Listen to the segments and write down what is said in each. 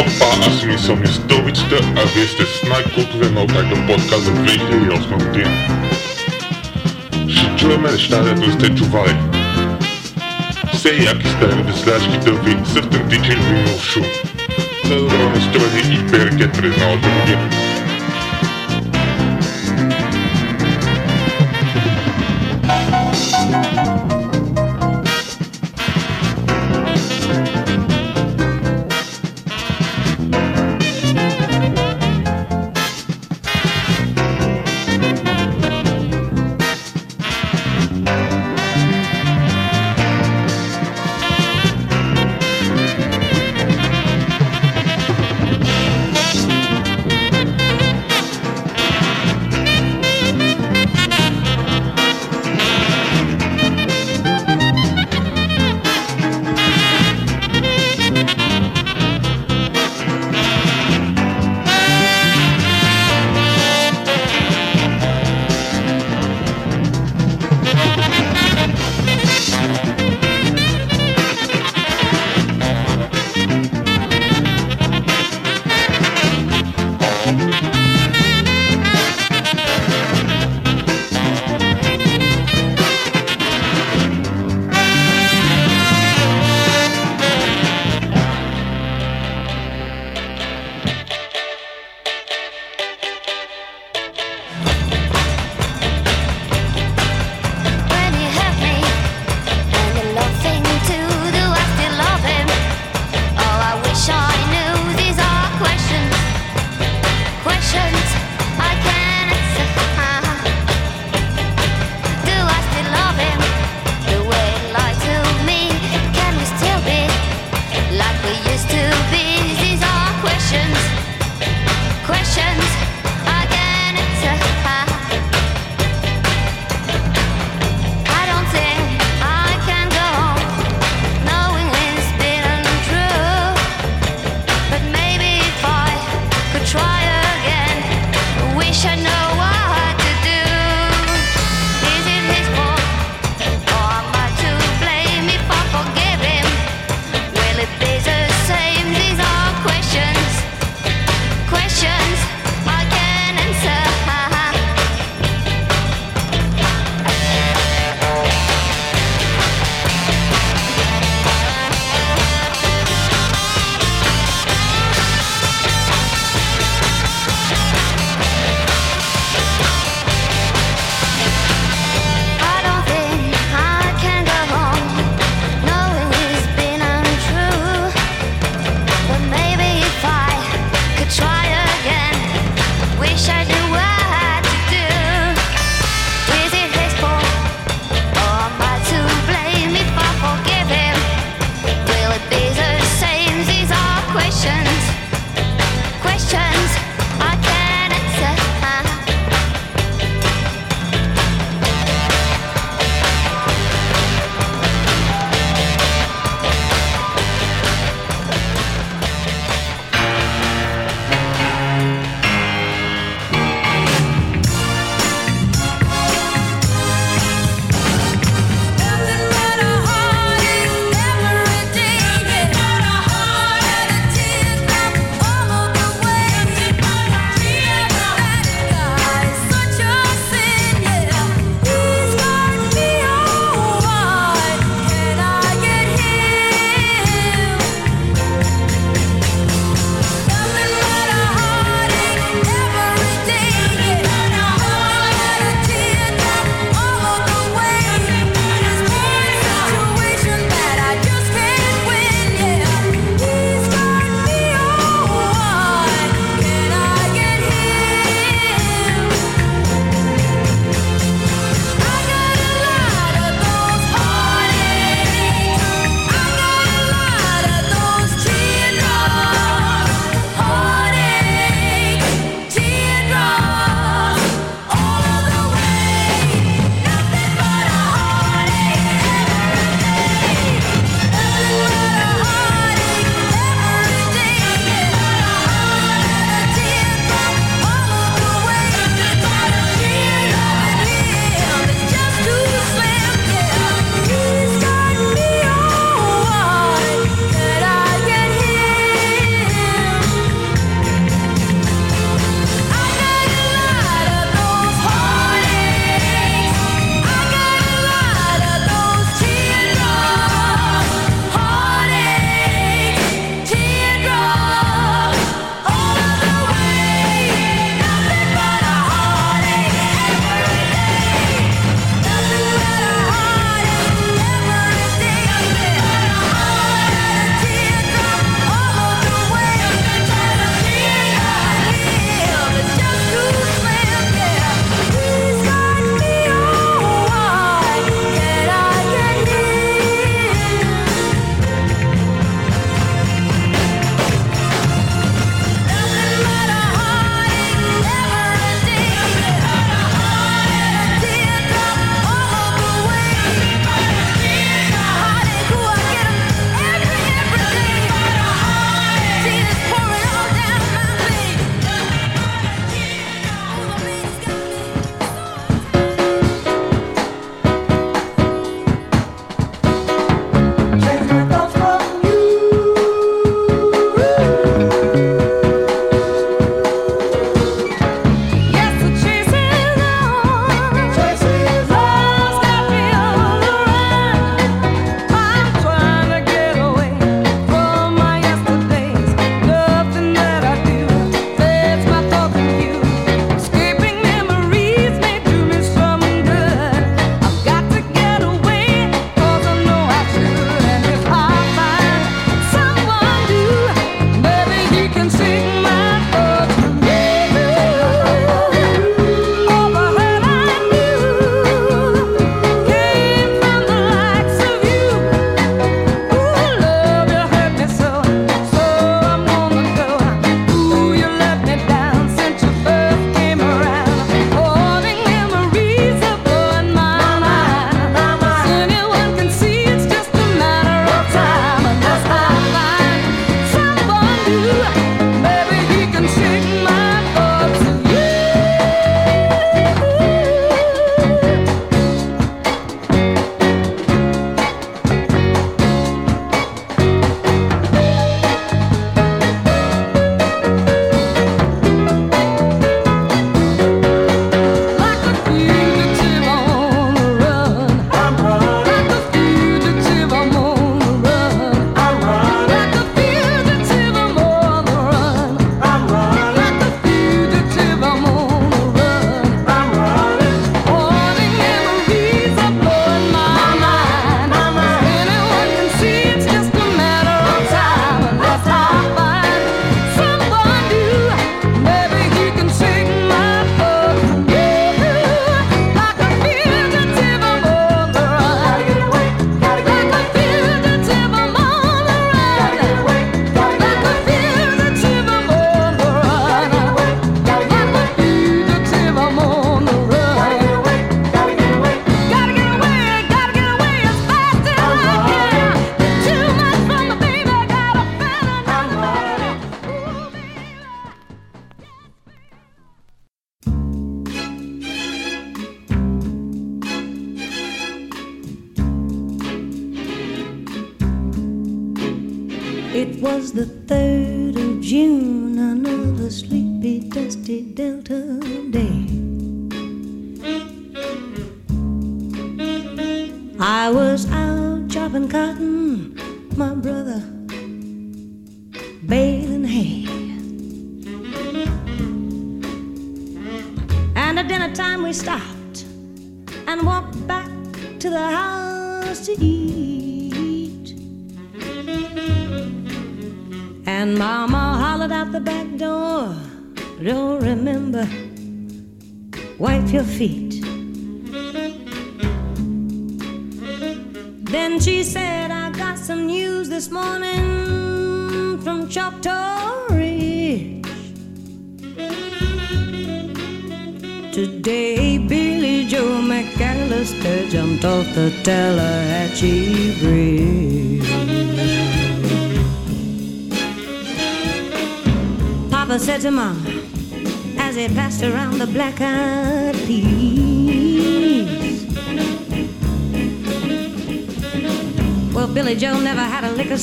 Opa, аз ми съм Истовичета, а вие сте с най-култовия ноутайкър подкаст за 2008 година. Ще чуеме неща, дето сте чували. Все яки стари веселяшки дълви с автентичен винил шум. За добро настроение и перке през новата година.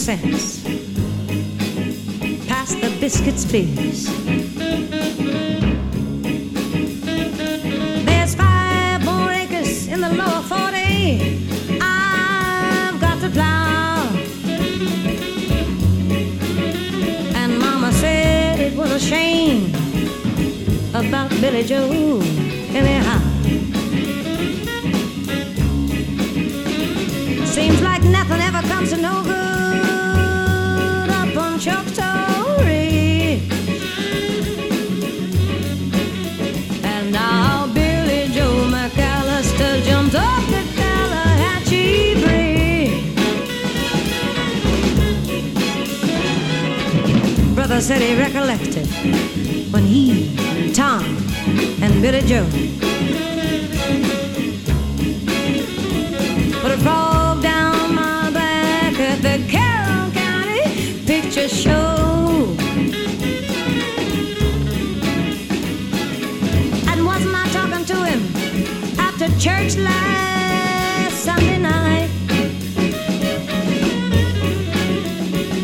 Sense. Pass the biscuits, please. There's five more acres in the lower 40. I've got to plow. And Mama said it was a shame about Billie Joe, anyhow. Seems like nothing ever comes to no good Brother said he recollected when he, Tom, and Billie Joe put a frog down my back at the Carroll County Picture Show. And wasn't I talking to him after church last Sunday night?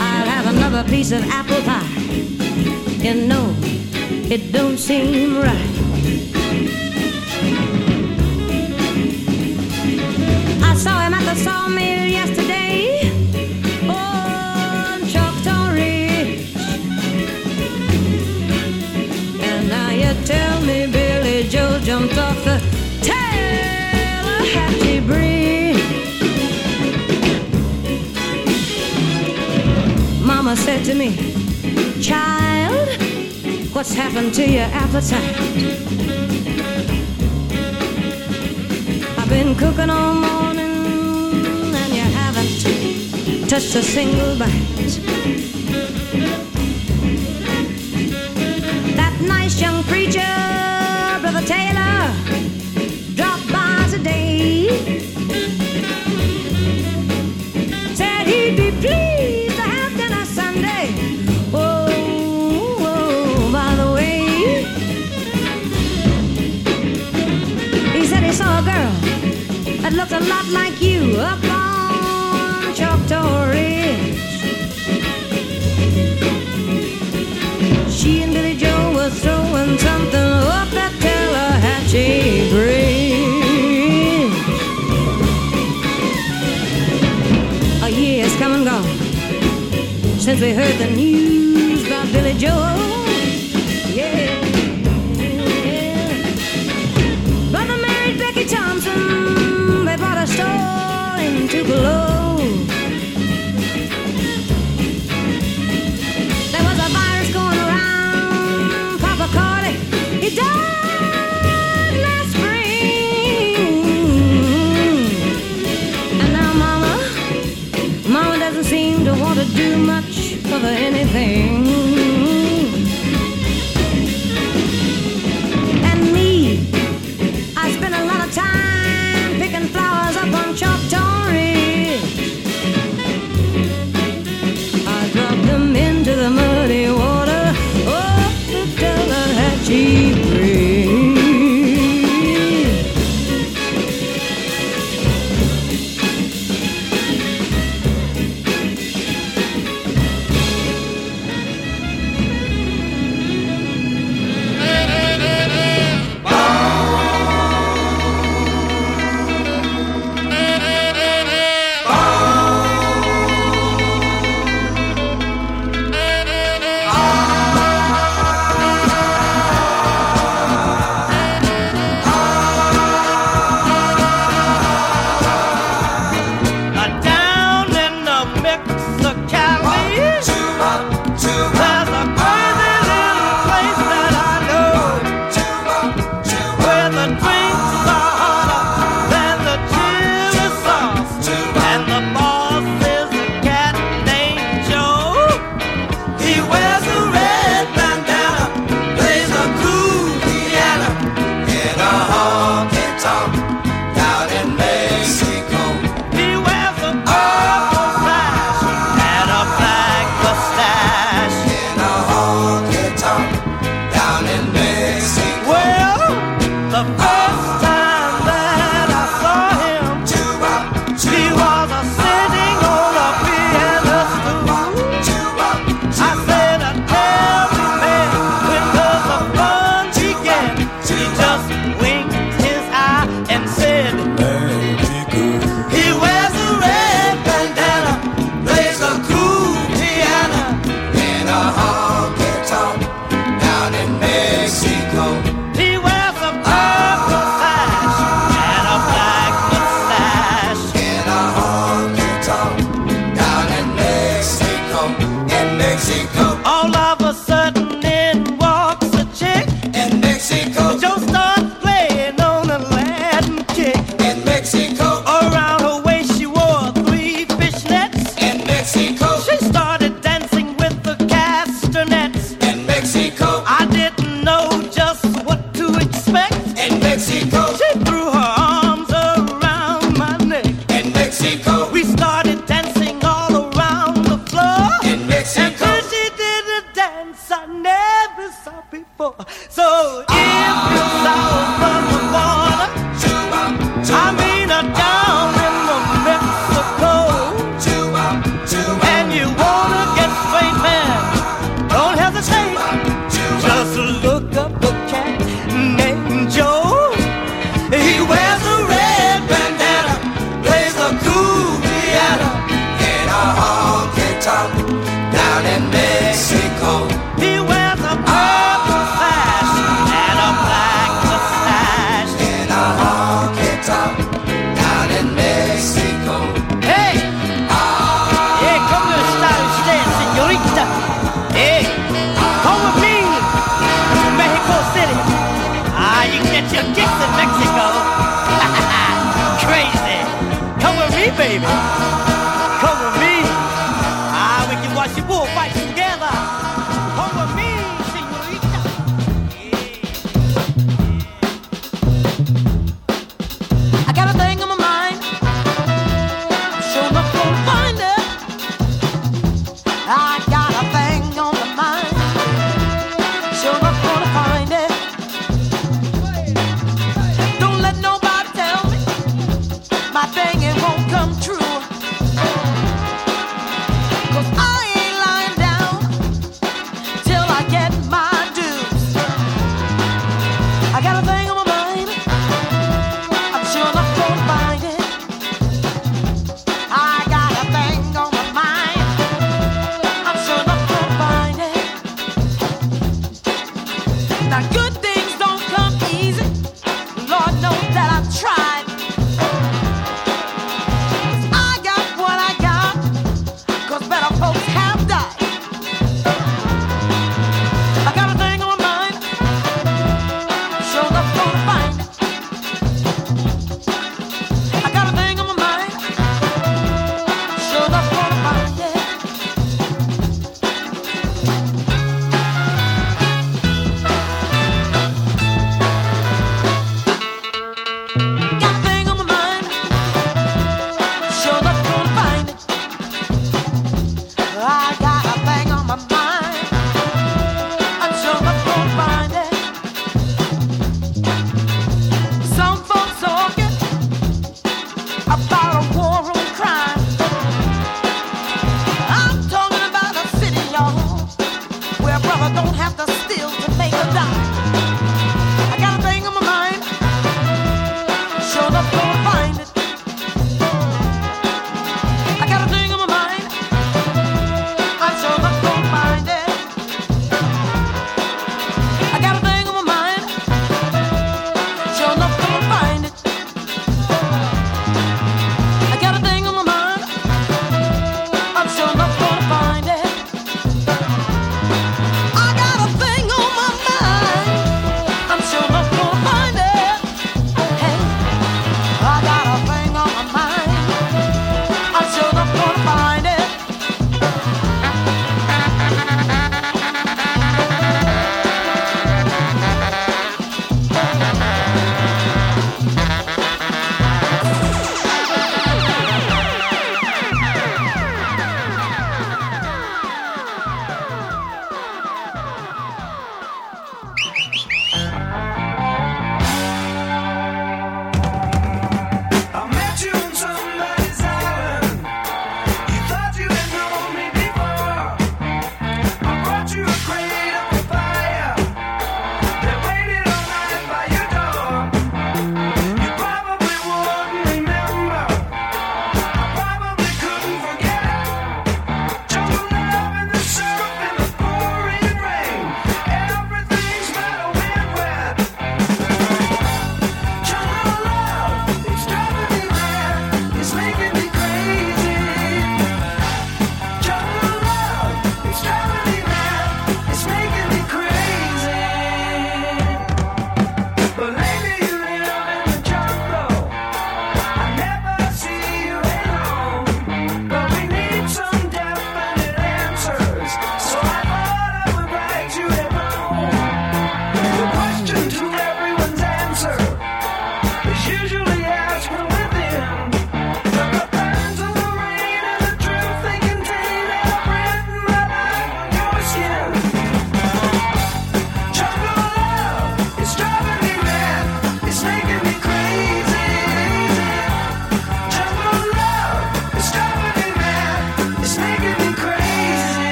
I'll have another piece of apple pie. You know, it don't seem right. I saw him at the sawmill yesterday on Choctaw Ridge. And now you tell me Billie Joe jumped off the Tallahatchie Bridge. Mama said to me, Child, what's happened to your appetite? I've been cooking all morning and you haven't touched a single bite. That nice young preacher, a girl that looked a lot like you up on Choctaw Ridge. She and Billie Joe were throwing something up that Tallahatchie Bridge. A year has come and gone since we heard the news about Billie Joe. They bought a store in Tupelo. There was a virus going around. Papa caught it. He died last spring. And now Mama, Mama doesn't seem to want to do much of anything.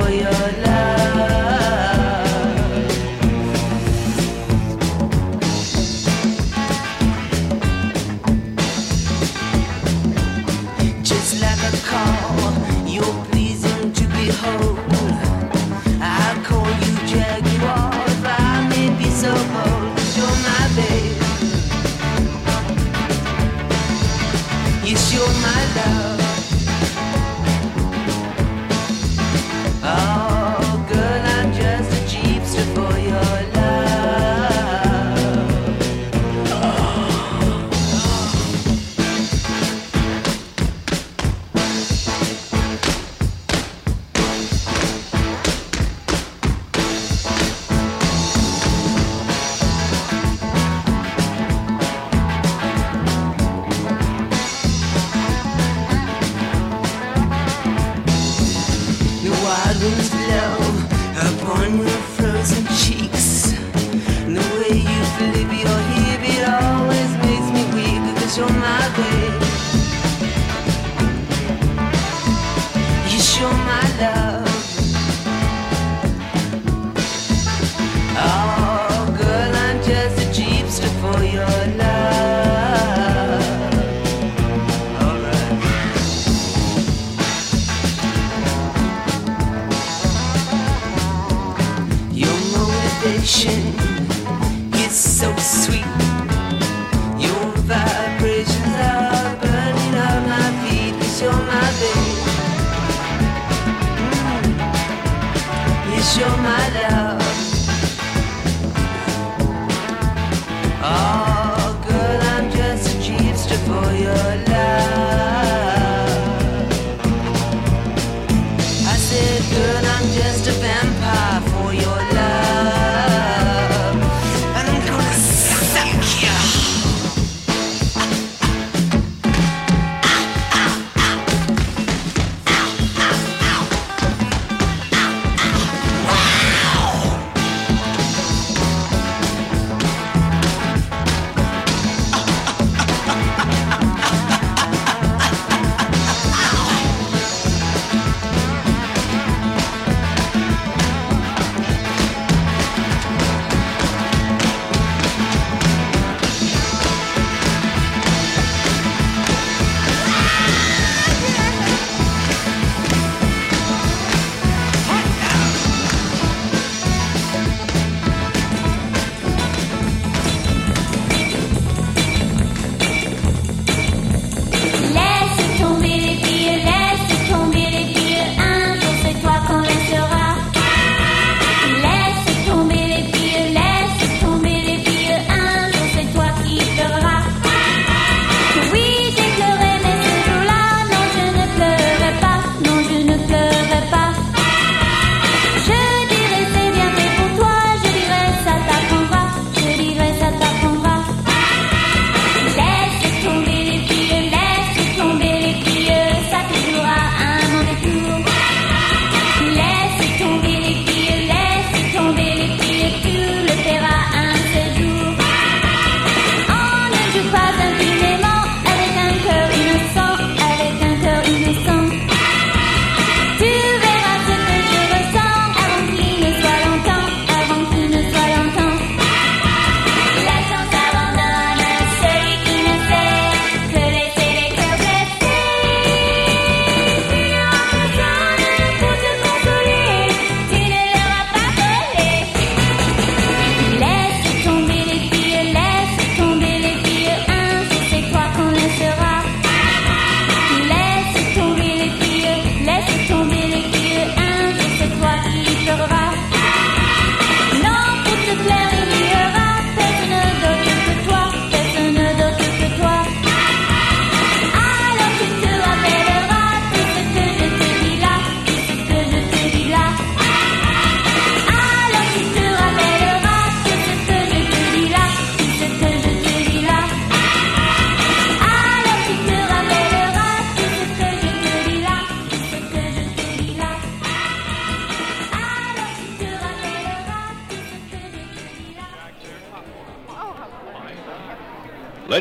for your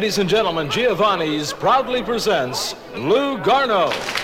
Ladies and gentlemen, Giovanni's proudly presents Lou Garno.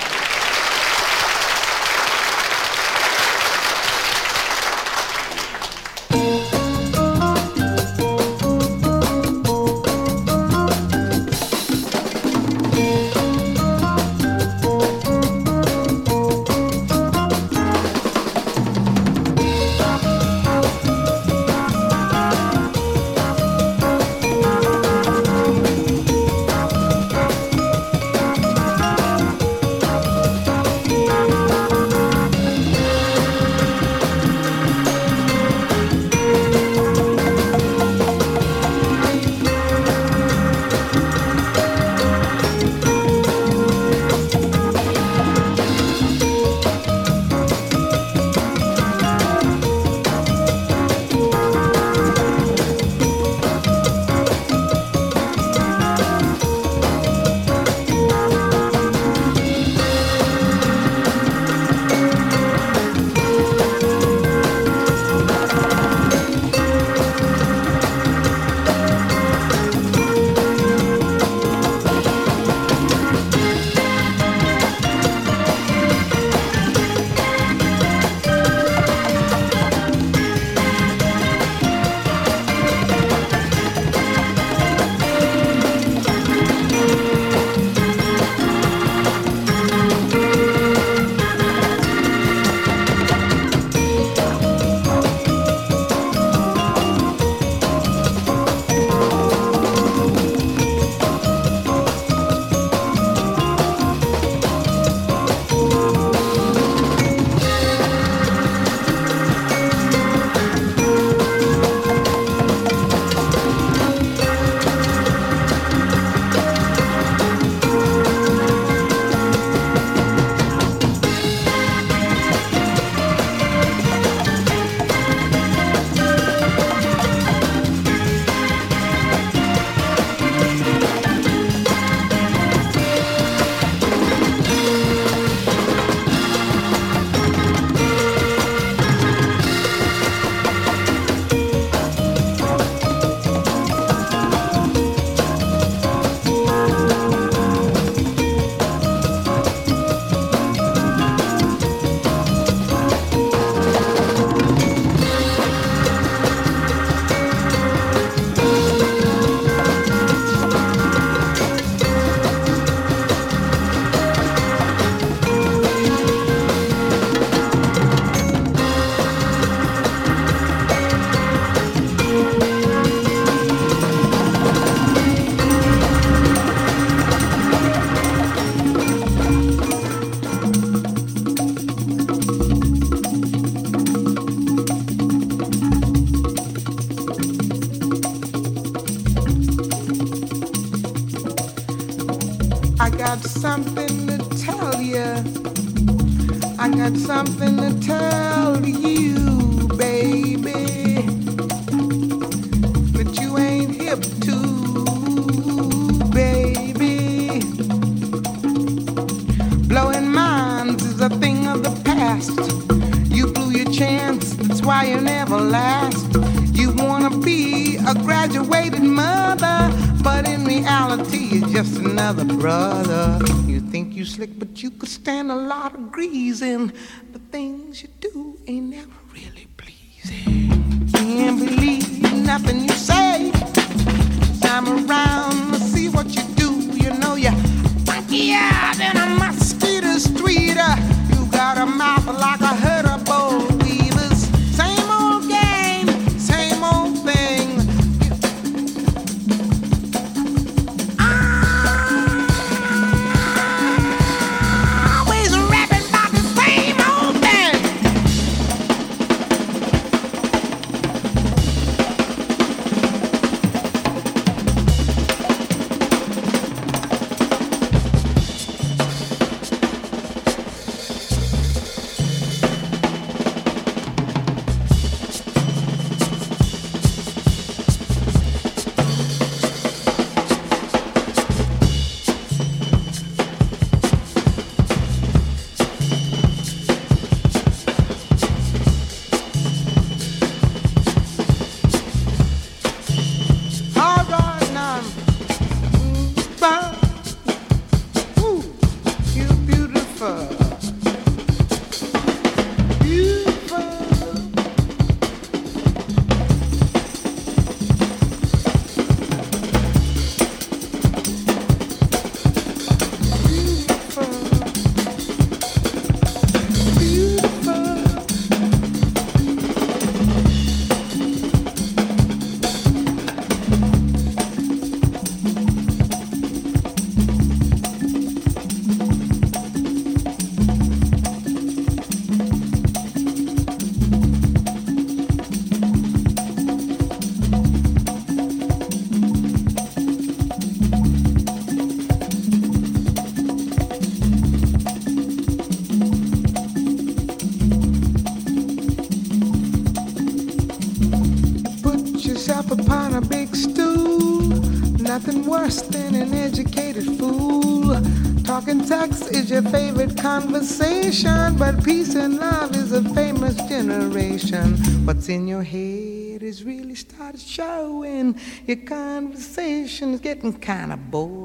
conversation, but peace and love is a famous generation. What's in your head is really started showing. Your conversation is getting kind of boring.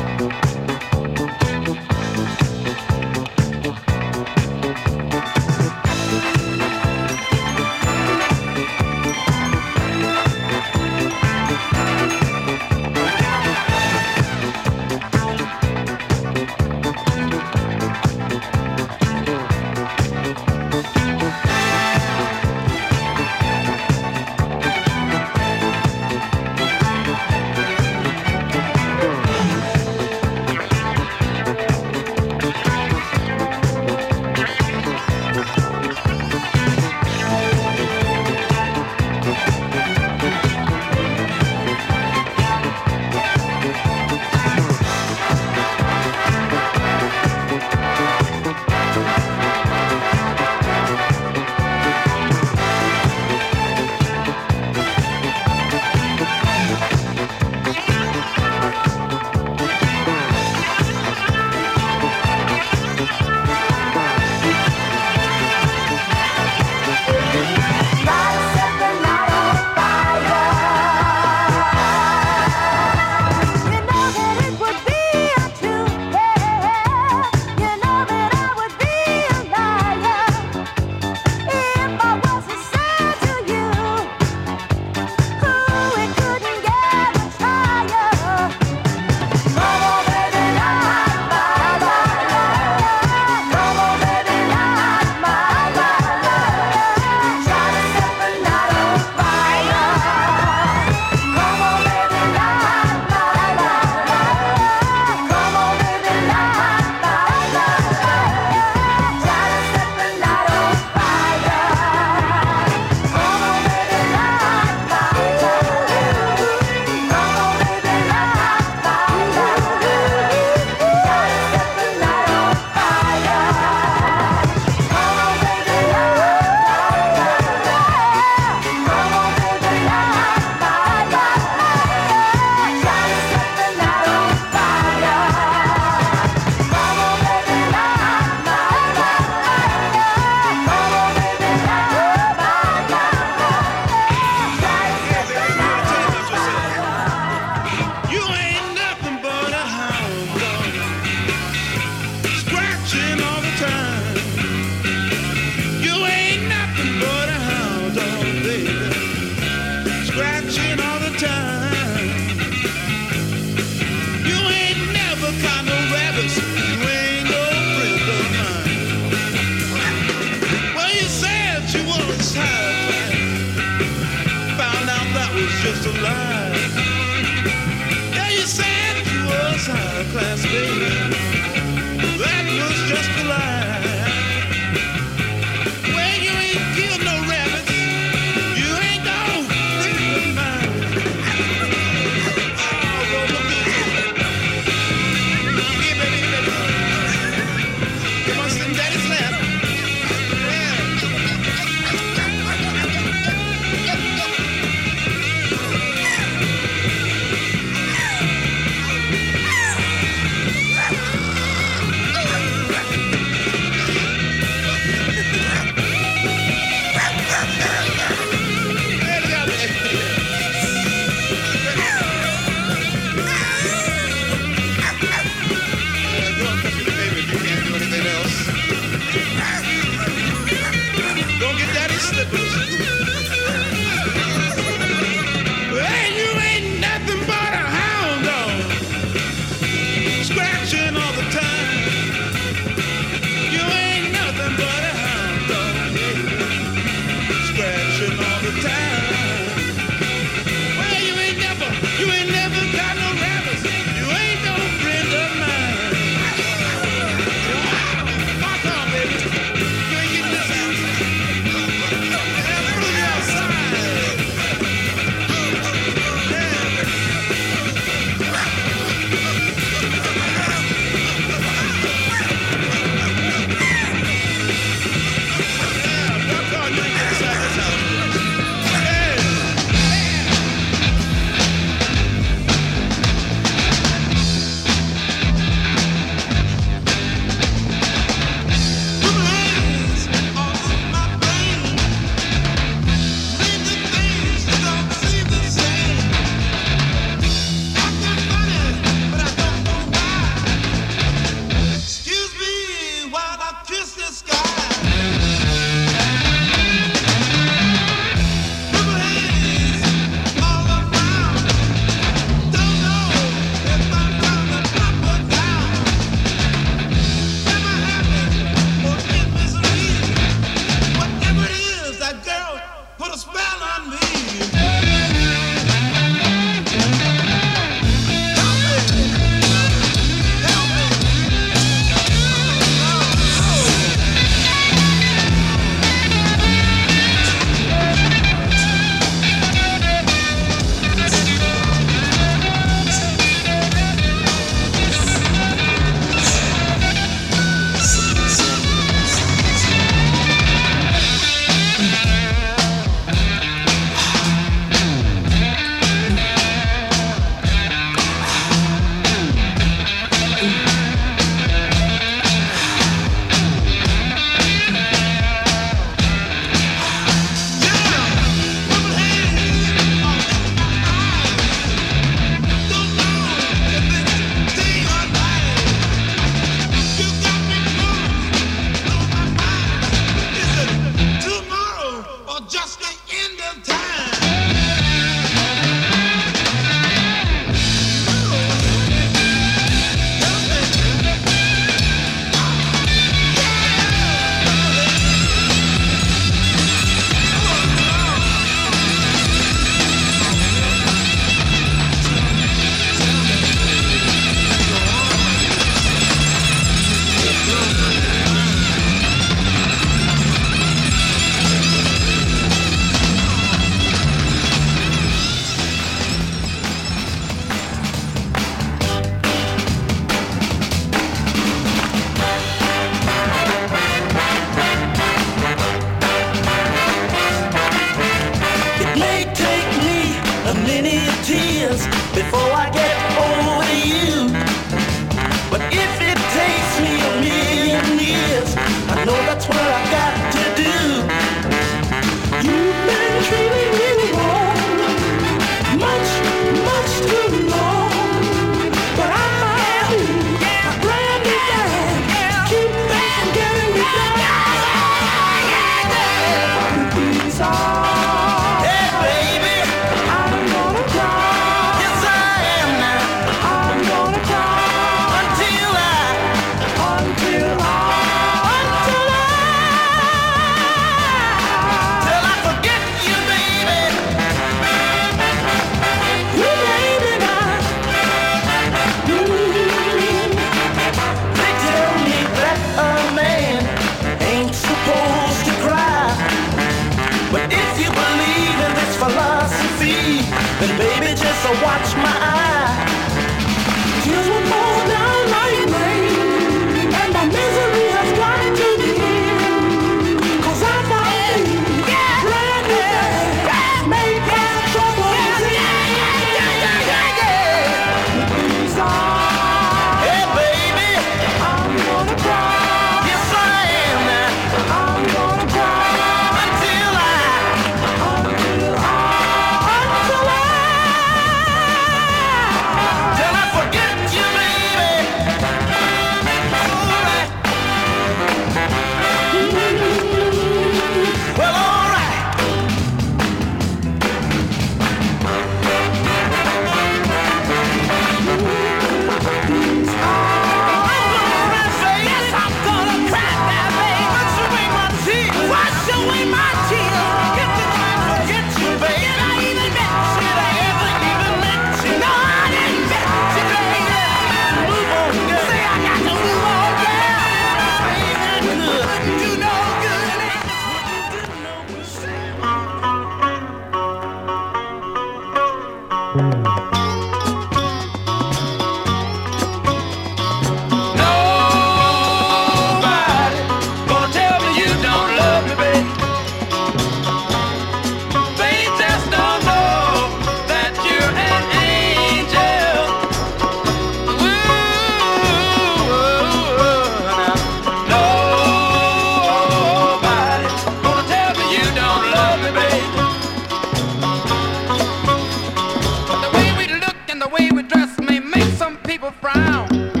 People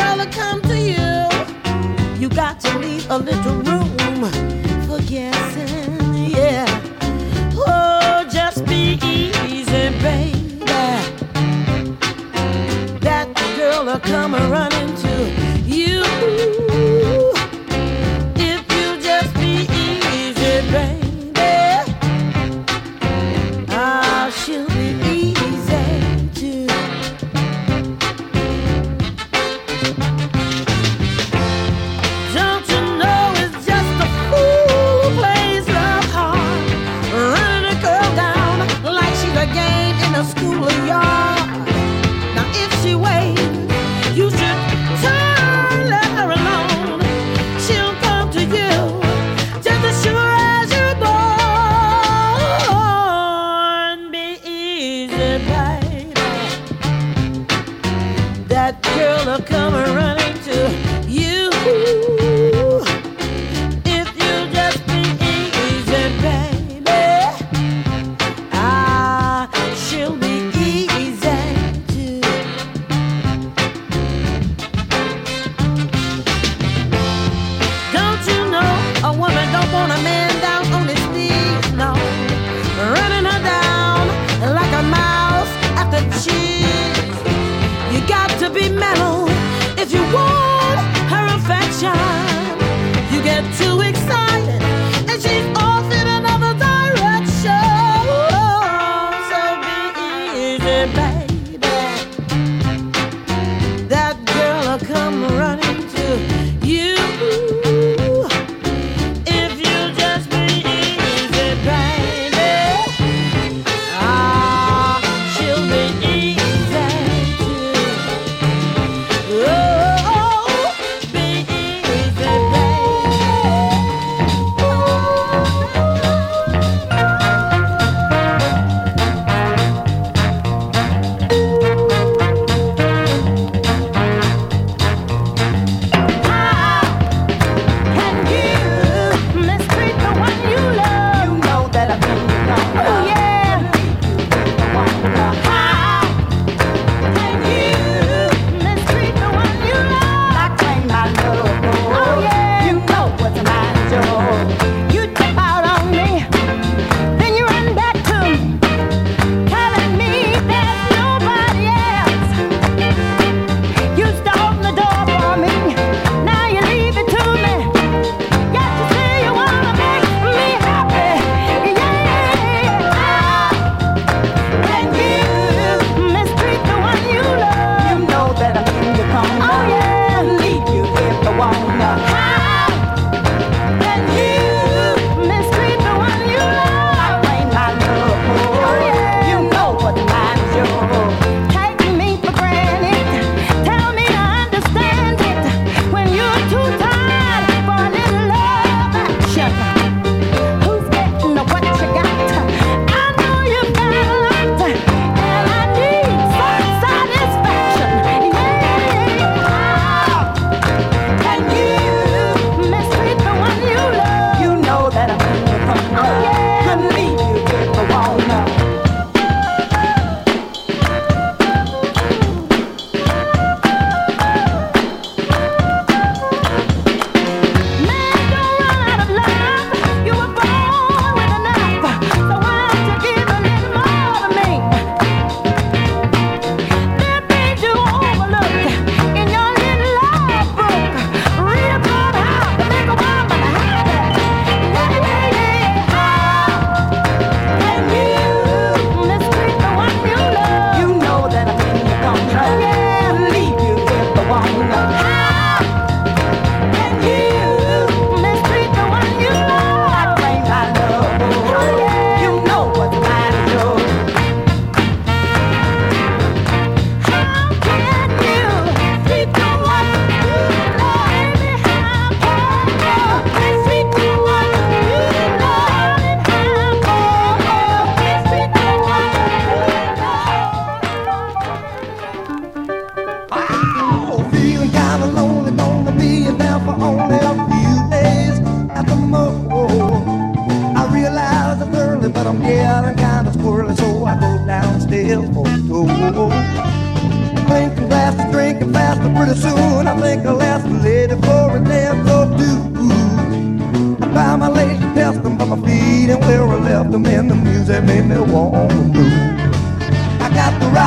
Girl, fella come to you, you got to leave a little room for guessing, yeah. Oh, just be easy, baby. That girl'll come running to.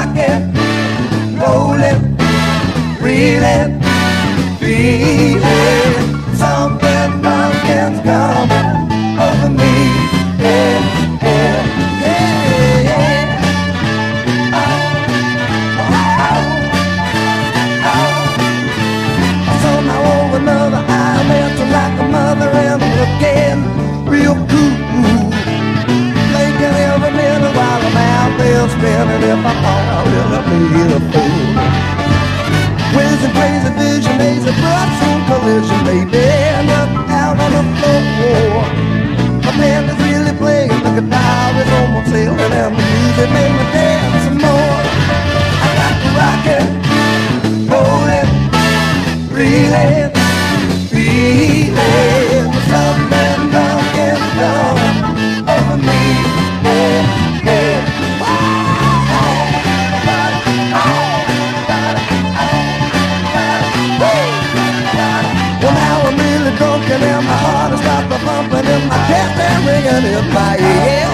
Got the rockin', rollin', reelin', feeling something pumpkin's coming vision, days of collision, baby, end up out on the floor. My band is really playing, the guitar is almost sailing, and the music made me dance some more. I got to rock it, roll it, reeling, feeling ringing in my ear.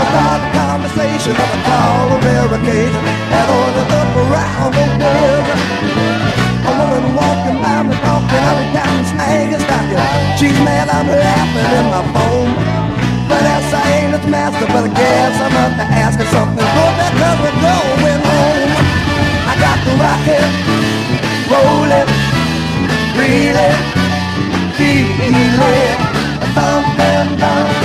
I start a conversation of a call of verification and ordered up around the world. A woman walking by me talking, every time snag is talking. She's mad, I'm laughing in my phone. But as I ain't its master, but I guess I'm up to ask her something good we're going home. I got to rock it, roll it, reel it, feel it. Something